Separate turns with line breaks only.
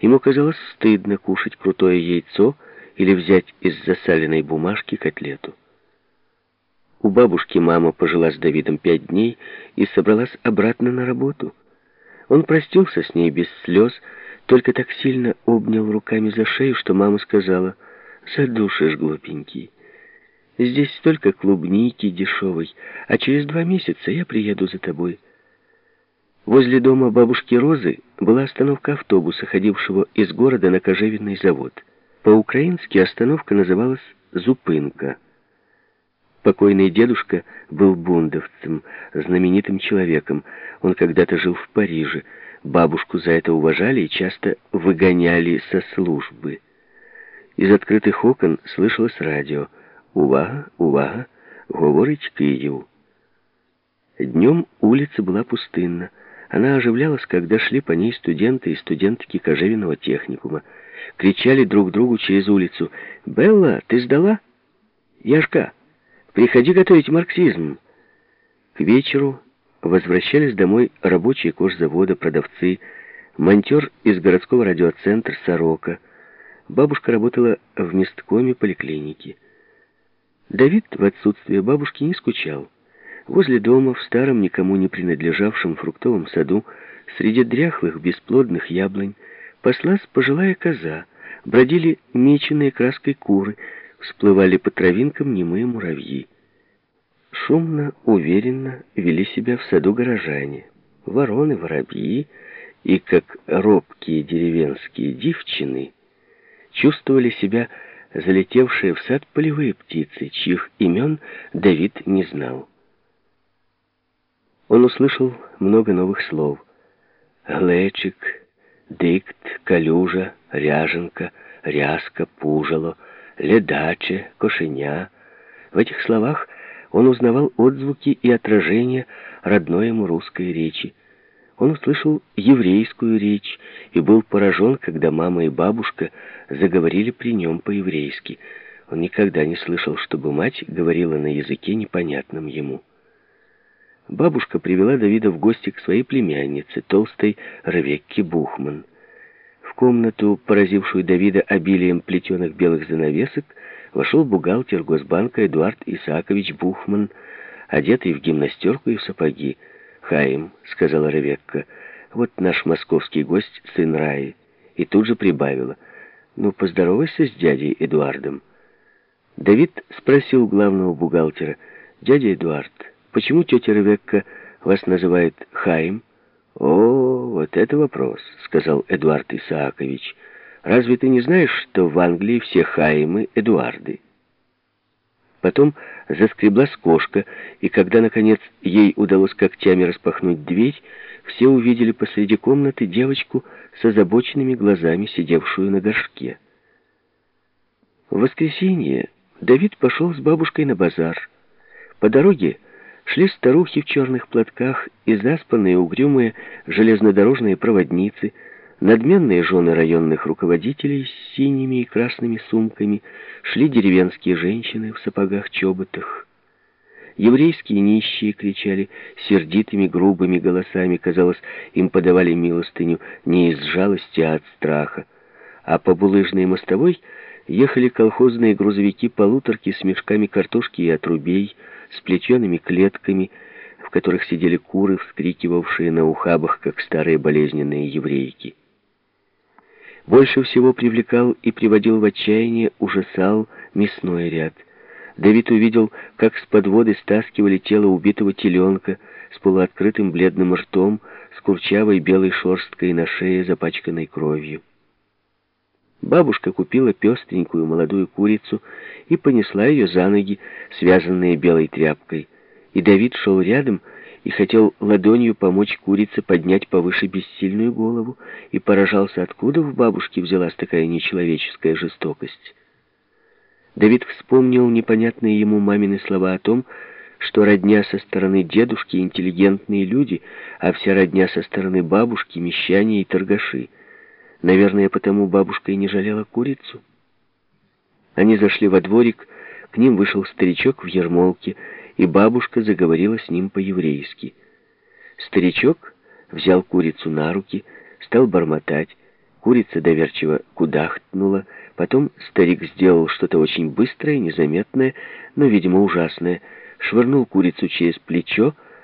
Ему казалось стыдно кушать крутое яйцо или взять из засаленной бумажки котлету. У бабушки мама пожила с Давидом пять дней и собралась обратно на работу. Он простился с ней без слез, только так сильно обнял руками за шею, что мама сказала, «Задушишь, глупенький. Здесь столько клубники дешевой, а через два месяца я приеду за тобой». Возле дома бабушки Розы была остановка автобуса, ходившего из города на кожевенный завод. По-украински остановка называлась «Зупынка». Покойный дедушка был бундовцем, знаменитым человеком. Он когда-то жил в Париже. Бабушку за это уважали и часто выгоняли со службы. Из открытых окон слышалось радио. «Увага, увага, говорить Киев». Днем улица была пустынна. Она оживлялась, когда шли по ней студенты и студентки Кожевенного техникума. Кричали друг другу через улицу. «Белла, ты сдала?» «Яшка, приходи готовить марксизм». К вечеру возвращались домой рабочие кожзавода, продавцы, монтер из городского радиоцентра «Сорока». Бабушка работала в месткоме поликлиники. Давид в отсутствие бабушки не скучал. Возле дома, в старом, никому не принадлежавшем фруктовом саду, среди дряхлых, бесплодных яблонь, паслась пожилая коза, бродили меченые краской куры, всплывали по травинкам немые муравьи. Шумно, уверенно вели себя в саду горожане. Вороны, воробьи и, как робкие деревенские девчины, чувствовали себя залетевшие в сад полевые птицы, чьих имен Давид не знал. Он услышал много новых слов. Глечик, дикт, калюжа, ряженка, ряска, пужало, ледаче, кошеня. В этих словах он узнавал отзвуки и отражения родной ему русской речи. Он услышал еврейскую речь и был поражен, когда мама и бабушка заговорили при нем по-еврейски. Он никогда не слышал, чтобы мать говорила на языке, непонятном ему. Бабушка привела Давида в гости к своей племяннице, толстой Ревекке Бухман. В комнату, поразившую Давида обилием плетеных белых занавесок, вошел бухгалтер Госбанка Эдуард Исаакович Бухман, одетый в гимнастерку и в сапоги. «Хаим», — сказала Ревекка, — «вот наш московский гость, сын Раи». И тут же прибавила, «Ну, поздоровайся с дядей Эдуардом». Давид спросил главного бухгалтера, «Дядя Эдуард, Почему тетя Ревекка вас называет Хаим? О, вот это вопрос, сказал Эдуард Исаакович. Разве ты не знаешь, что в Англии все Хаимы Эдуарды? Потом заскреблась кошка, и когда, наконец, ей удалось когтями распахнуть дверь, все увидели посреди комнаты девочку с озабоченными глазами, сидевшую на горшке. В воскресенье Давид пошел с бабушкой на базар. По дороге шли старухи в черных платках и заспанные угрюмые железнодорожные проводницы, надменные жены районных руководителей с синими и красными сумками, шли деревенские женщины в сапогах-чоботах. Еврейские нищие кричали сердитыми грубыми голосами, казалось, им подавали милостыню не из жалости, а от страха. А по булыжной мостовой ехали колхозные грузовики-полуторки с мешками картошки и отрубей, с плетеными клетками, в которых сидели куры, вскрикивавшие на ухабах, как старые болезненные еврейки. Больше всего привлекал и приводил в отчаяние, ужасал мясной ряд. Давид увидел, как с подводы стаскивали тело убитого теленка с полуоткрытым бледным ртом, с курчавой белой шерсткой на шее, запачканной кровью. Бабушка купила пестренькую молодую курицу и понесла ее за ноги, связанные белой тряпкой. И Давид шел рядом и хотел ладонью помочь курице поднять повыше бессильную голову и поражался, откуда в бабушке взялась такая нечеловеческая жестокость. Давид вспомнил непонятные ему мамины слова о том, что родня со стороны дедушки интеллигентные люди, а вся родня со стороны бабушки мещане и торгаши. Наверное, потому бабушка и не жалела курицу. Они зашли во дворик, к ним вышел старичок в ермолке, и бабушка заговорила с ним по-еврейски. Старичок взял курицу на руки, стал бормотать. Курица доверчиво кудахтнула, потом старик сделал что-то очень быстрое, незаметное, но, видимо, ужасное. Швырнул курицу через плечо,